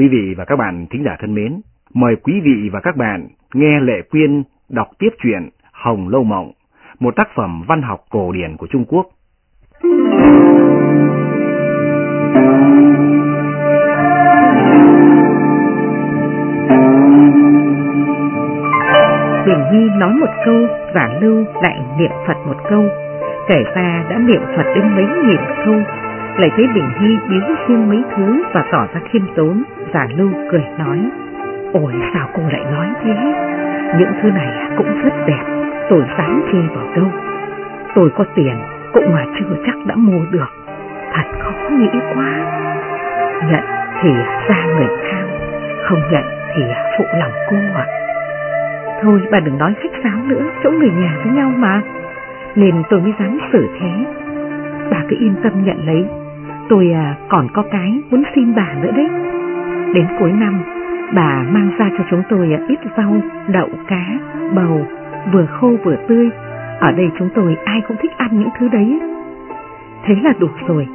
Quý vị và các bạn thính giả thân mến, mời quý vị và các bạn nghe Lệ Quyên đọc tiếp truyện Hồng Lâu Mộng, một tác phẩm văn học cổ điển của Trung Quốc. Bình Nhi nói một câu, giả lưu lại niệm Phật một câu, kể ra đã niệm Phật đến mấy nghìn câu, lại thấy Bình Hy biếu riêng mấy thứ và tỏ ra khiêm tốn, giả lưu cười nói, ôi sao cô lại nói thế, những thứ này cũng rất đẹp, tôi dám chê vào đâu, tôi có tiền cũng mà chưa chắc đã mua được, thật khó nghĩ quá, nhận thì ra người tham, không nhận thì phụ lòng cô ạ. Thôi bà đừng nói khách sáo nữa, chỗ người nhà với nhau mà. Nên tôi mới dám xử thế. Bà cứ yên tâm nhận lấy. Tôi à, còn có cái muốn xin bà nữa đấy. Đến cuối năm, bà mang ra cho chúng tôi à, ít rau, đậu, cá, bầu, vừa khô vừa tươi. Ở đây chúng tôi ai cũng thích ăn những thứ đấy. Thế là đủ rồi.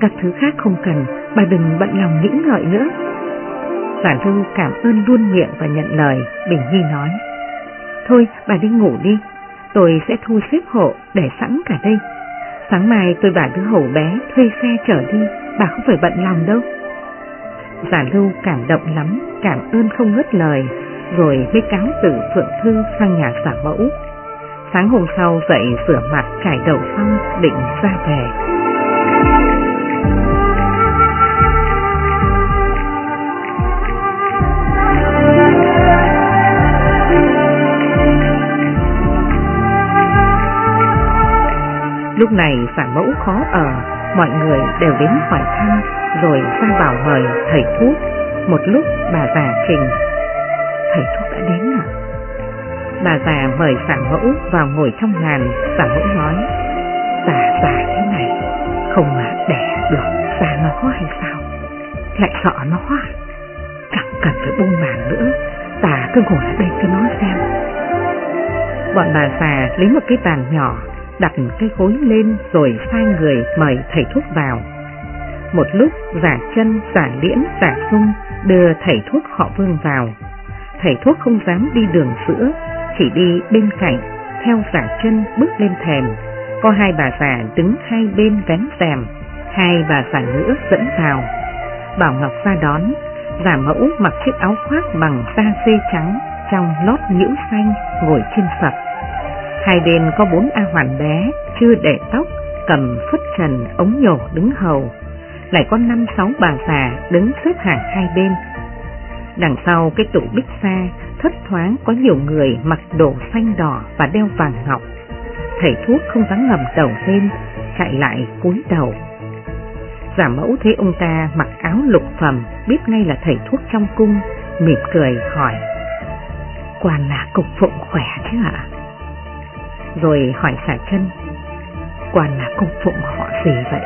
Các thứ khác không cần, bà đừng bận lòng nghĩ ngợi nữa. Giản thư cảm ơn luôn miệng và nhận lời, Bình Nhi nói. Thôi bà đi ngủ đi, tôi sẽ thu xếp hộ để sẵn cả đây. Sáng mai tôi bảo đứa hầu bé thuê xe chở đi, bà không phải bận lòng đâu. Giả lưu cảm động lắm, cảm ơn không ngớt lời, rồi mới cáo từ Phượng Thư sang nhà giả mẫu. Sáng hôm sau dậy rửa mặt cải đầu xong định ra về. Lúc này phản mẫu khó ở, mọi người đều đến hỏi thăm, rồi ra bảo mời thầy thuốc. Một lúc bà già trình, thầy thuốc đã đến à? Bà già mời phản mẫu vào ngồi trong ngàn, phản mẫu nói, già già thế này, không mà đẻ được ra nó hay sao? Lại sợ nó à? Chẳng cần phải buông màng nữa, ta cứ ngồi ở đây cho nó xem. Bọn bà già lấy một cái bàn nhỏ đặt cái khối lên rồi sai người mời thầy thuốc vào. Một lúc giả chân, giả liễn, giả sung đưa thầy thuốc họ vương vào. Thầy thuốc không dám đi đường giữa, chỉ đi bên cạnh, theo giả chân bước lên thềm. Có hai bà già đứng hai bên vén rèm, hai bà già nữa dẫn vào. Bảo Ngọc ra đón, giả mẫu mặc chiếc áo khoác bằng da dê trắng trong lót nhiễu xanh ngồi trên sập Hai bên có bốn A hoàn bé, chưa để tóc, cầm phất trần ống nhổ đứng hầu. Lại có năm sáu bà già đứng xếp hàng hai bên. Đằng sau cái tủ bích xa, thất thoáng có nhiều người mặc đồ xanh đỏ và đeo vàng ngọc. Thầy thuốc không dám ngầm đầu lên, chạy lại cúi đầu. Giả mẫu thấy ông ta mặc áo lục phẩm, biết ngay là thầy thuốc trong cung, mỉm cười hỏi. Quan là cục phụng khỏe chứ ạ? Rồi hỏi xả chân. Quan là cung phụng họ gì vậy?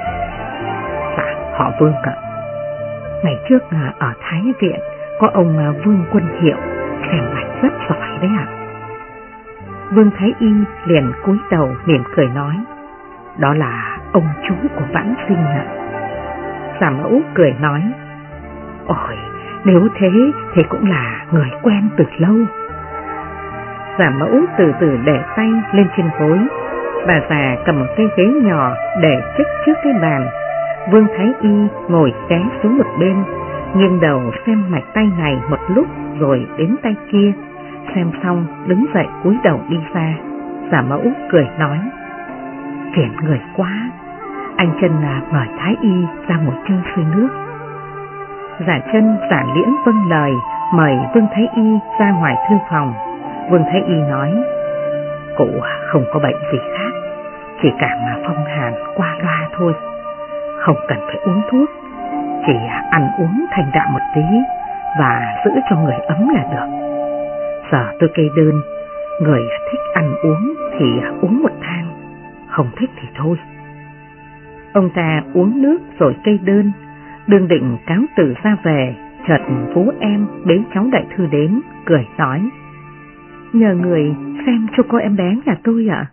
Dạ, họ Vương ạ. Ngày trước à, ở Thái Viện có ông à, Vương Quân Hiệu, xem mạch rất giỏi đấy ạ. Vương Thái Y liền cúi đầu mỉm cười nói, đó là ông chú của vãn sinh ạ. Giả mẫu cười nói, ôi, nếu thế thì cũng là người quen từ lâu. Giả mẫu từ từ để tay lên trên gối. Bà già cầm một cây ghế nhỏ để trước trước cái bàn. Vương Thái Y ngồi ké xuống một bên, nghiêng đầu xem mạch tay này một lúc rồi đến tay kia. Xem xong đứng dậy cúi đầu đi ra. Giả mẫu cười nói, phiền người quá, anh chân là mời Thái Y ra ngồi chơi suy nước. Giả chân giả liễn vâng lời mời Vương Thái Y ra ngoài thư phòng. Vương Thái Y nói, cụ không có bệnh gì khác, chỉ cảm mà phong hàn qua loa thôi, không cần phải uống thuốc, chỉ ăn uống thành đạm một tí và giữ cho người ấm là được. Giờ tôi kê đơn, người thích ăn uống thì uống một thang, không thích thì thôi. Ông ta uống nước rồi cây đơn, đương định cáo từ ra về, chợt phú em bế cháu đại thư đến, cười nói nhờ người xem cho cô em bé nhà tôi ạ.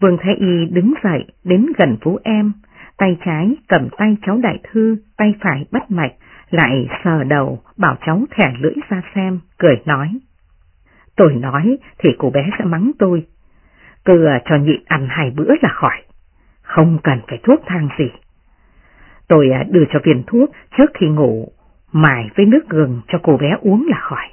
Vương Thái Y đứng dậy đến gần Phú em, tay trái cầm tay cháu đại thư, tay phải bắt mạch, lại sờ đầu bảo cháu thẻ lưỡi ra xem, cười nói. Tôi nói thì cô bé sẽ mắng tôi, cứ ờ, cho nhịn ăn hai bữa là khỏi, không cần phải thuốc thang gì. Tôi ờ, đưa cho viên thuốc trước khi ngủ, mài với nước gừng cho cô bé uống là khỏi.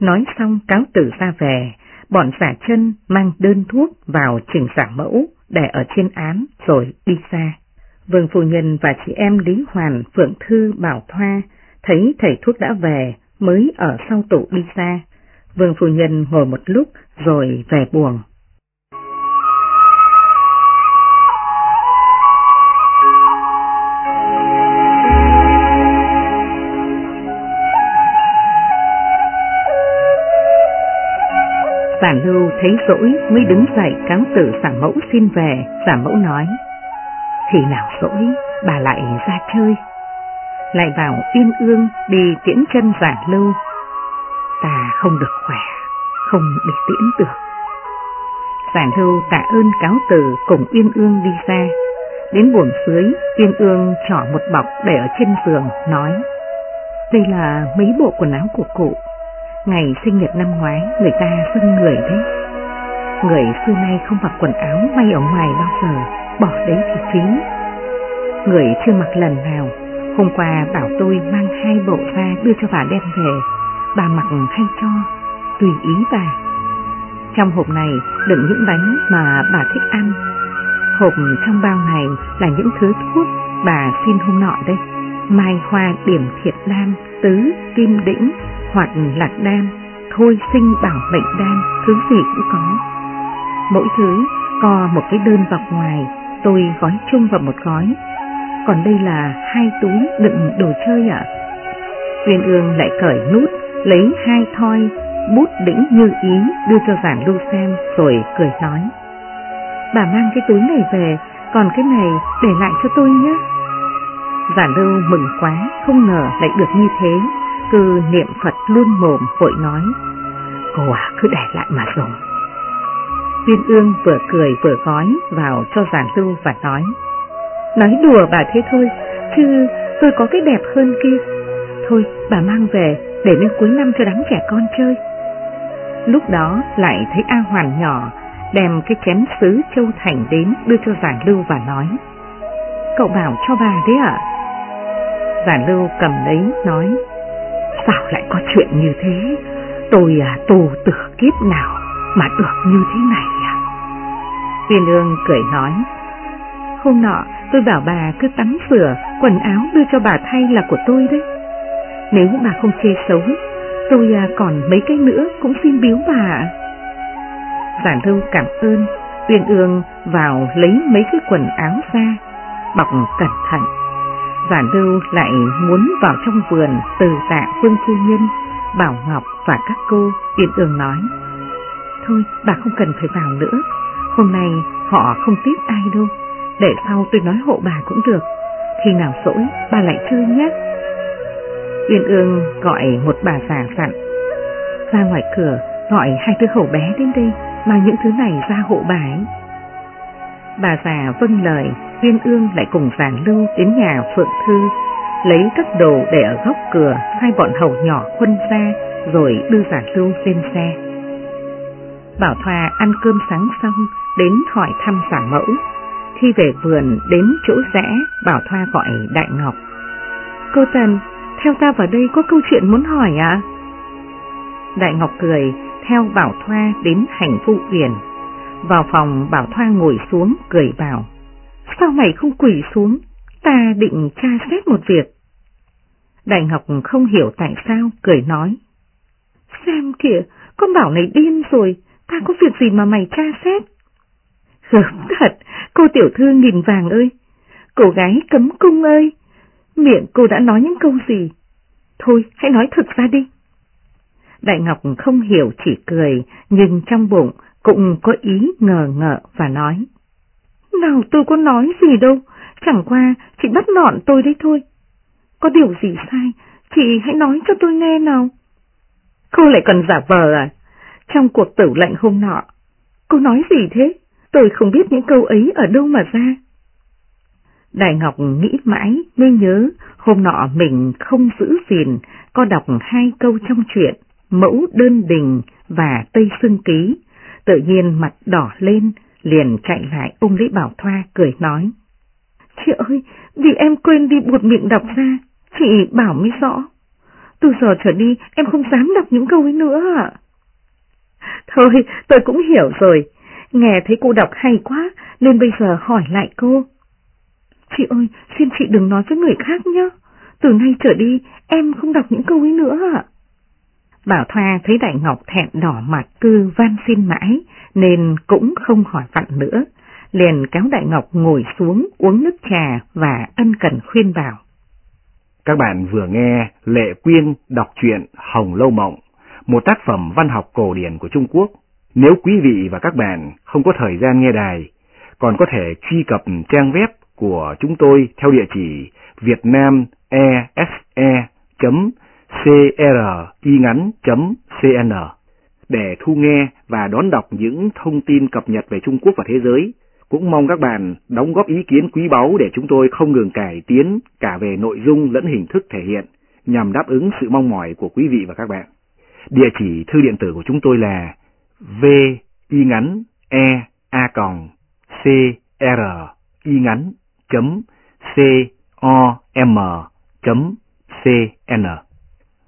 Nói xong cáo tử ra về, bọn giả chân mang đơn thuốc vào trình giả mẫu để ở trên án rồi đi ra. Vương Phu Nhân và chị em Lý Hoàn, Phượng Thư, Bảo Thoa thấy thầy thuốc đã về mới ở sau tủ đi ra. Vương Phu Nhân ngồi một lúc rồi về buồn. Giả lưu thấy rỗi mới đứng dậy cáo tử giả mẫu xin về, giả mẫu nói. Thì nào rỗi, bà lại ra chơi. Lại bảo Yên Ương đi tiễn chân giả lưu. Ta không được khỏe, không đi tiễn được. Giả lưu tạ ơn cáo tử cùng Yên Ương đi ra. Đến buồng dưới, Yên Ương trỏ một bọc để ở trên giường, nói. Đây là mấy bộ quần áo của cụ, Ngày sinh nhật năm ngoái người ta phân người đấy. Người xưa nay không mặc quần áo may ở ngoài bao giờ Bỏ đấy thì phí. Người chưa mặc lần nào Hôm qua bảo tôi mang hai bộ ra đưa cho bà đem về. Bà mặc hay cho Tùy ý bà. Trong hộp này đựng những bánh mà bà thích ăn. Hộp trong bao này là những thứ thuốc bà xin hôm nọ đây Mai hoa điểm thiệt lan, tứ, kim đĩnh, hoặc lạc đan, thôi sinh bảo mệnh đan, thứ gì cũng có. Mỗi thứ có một cái đơn vào ngoài, tôi gói chung vào một gói. Còn đây là hai túi đựng đồ chơi ạ. À? Uyên ương lại cởi nút, lấy hai thoi, bút đĩnh như ý đưa cho giản lưu xem rồi cười nói. Bà mang cái túi này về, còn cái này để lại cho tôi nhé. Giản lưu mừng quá, không ngờ lại được như thế, cứ niệm Phật luôn mồm vội nói, cô à cứ để lại mà dùng. Viên ương vừa cười vừa gói vào cho giản lưu và nói, nói đùa bà thế thôi, chứ tôi có cái đẹp hơn kia. Thôi bà mang về để đến cuối năm cho đám trẻ con chơi. Lúc đó lại thấy A Hoàn nhỏ đem cái chén sứ châu thành đến đưa cho giản lưu và nói, cậu bảo cho bà đấy ạ. Giản lưu cầm lấy nói, Sao lại có chuyện như thế? Tôi à, tù tử kiếp nào mà được như thế này à? Viên ương cười nói, hôm nọ tôi bảo bà cứ tắm rửa, quần áo đưa cho bà thay là của tôi đấy. Nếu bà không chê xấu, tôi à, còn mấy cái nữa cũng xin biếu bà. Giản thư cảm ơn, Uyên ương vào lấy mấy cái quần áo ra, bọc cẩn thận Giả lưu lại muốn vào trong vườn từ tạ vương phu nhân, Bảo Ngọc và các cô yên ương nói. Thôi bà không cần phải vào nữa, hôm nay họ không tiếp ai đâu, để sau tôi nói hộ bà cũng được, khi nào rỗi bà lại chơi nhé. Yên ương gọi một bà già dặn, ra ngoài cửa gọi hai đứa hầu bé đến đây, mang những thứ này ra hộ bà ấy. Bà già vâng lời, Viên Ương lại cùng Giản Lưu đến nhà Phượng Thư, lấy các đồ để ở góc cửa, hai bọn hầu nhỏ khuân ra, rồi đưa Giản Lưu lên xe. Bảo Thoa ăn cơm sáng xong, đến hỏi thăm giả mẫu. Khi về vườn đến chỗ rẽ, Bảo Thoa gọi Đại Ngọc. Cô Tần, theo ta vào đây có câu chuyện muốn hỏi ạ? Đại Ngọc cười, theo Bảo Thoa đến hành vụ viện. Vào phòng Bảo Thoa ngồi xuống cười bảo. Sao mày không quỷ xuống? Ta định tra xét một việc. Đại Ngọc không hiểu tại sao, cười nói. Xem kìa, con bảo này điên rồi, ta có việc gì mà mày tra xét? Gớm thật, cô tiểu thư nghìn vàng ơi, cô gái cấm cung ơi, miệng cô đã nói những câu gì? Thôi, hãy nói thật ra đi. Đại Ngọc không hiểu chỉ cười, nhưng trong bụng cũng có ý ngờ ngợ và nói. Nào tôi có nói gì đâu, chẳng qua chị bắt nọn tôi đấy thôi. Có điều gì sai, chị hãy nói cho tôi nghe nào. Cô lại còn giả vờ à? Trong cuộc tử lệnh hôm nọ, cô nói gì thế? Tôi không biết những câu ấy ở đâu mà ra. Đại Ngọc nghĩ mãi mới nhớ hôm nọ mình không giữ gìn, có đọc hai câu trong chuyện Mẫu Đơn Đình và Tây Sương Ký. Tự nhiên mặt đỏ lên, liền chạy lại ôm lấy Bảo Thoa cười nói. Chị ơi, vì em quên đi buột miệng đọc ra, chị bảo mới rõ. Từ giờ trở đi em không dám đọc những câu ấy nữa ạ. Thôi, tôi cũng hiểu rồi. Nghe thấy cô đọc hay quá, nên bây giờ hỏi lại cô. Chị ơi, xin chị đừng nói với người khác nhé. Từ nay trở đi, em không đọc những câu ấy nữa ạ. Bảo Thoa thấy Đại Ngọc thẹn đỏ mặt cư van xin mãi, nên cũng không hỏi vặn nữa. Liền kéo Đại Ngọc ngồi xuống uống nước trà và ân cần khuyên bảo. Các bạn vừa nghe Lệ Quyên đọc truyện Hồng Lâu Mộng, một tác phẩm văn học cổ điển của Trung Quốc. Nếu quý vị và các bạn không có thời gian nghe đài, còn có thể truy cập trang web của chúng tôi theo địa chỉ vietnamese.com vietnamese.cringắn.cn để thu nghe và đón đọc những thông tin cập nhật về Trung Quốc và thế giới. Cũng mong các bạn đóng góp ý kiến quý báu để chúng tôi không ngừng cải tiến cả về nội dung lẫn hình thức thể hiện nhằm đáp ứng sự mong mỏi của quý vị và các bạn. Địa chỉ thư điện tử của chúng tôi là v y ngắn e a còng c r y ngắn chấm c o m chấm c n.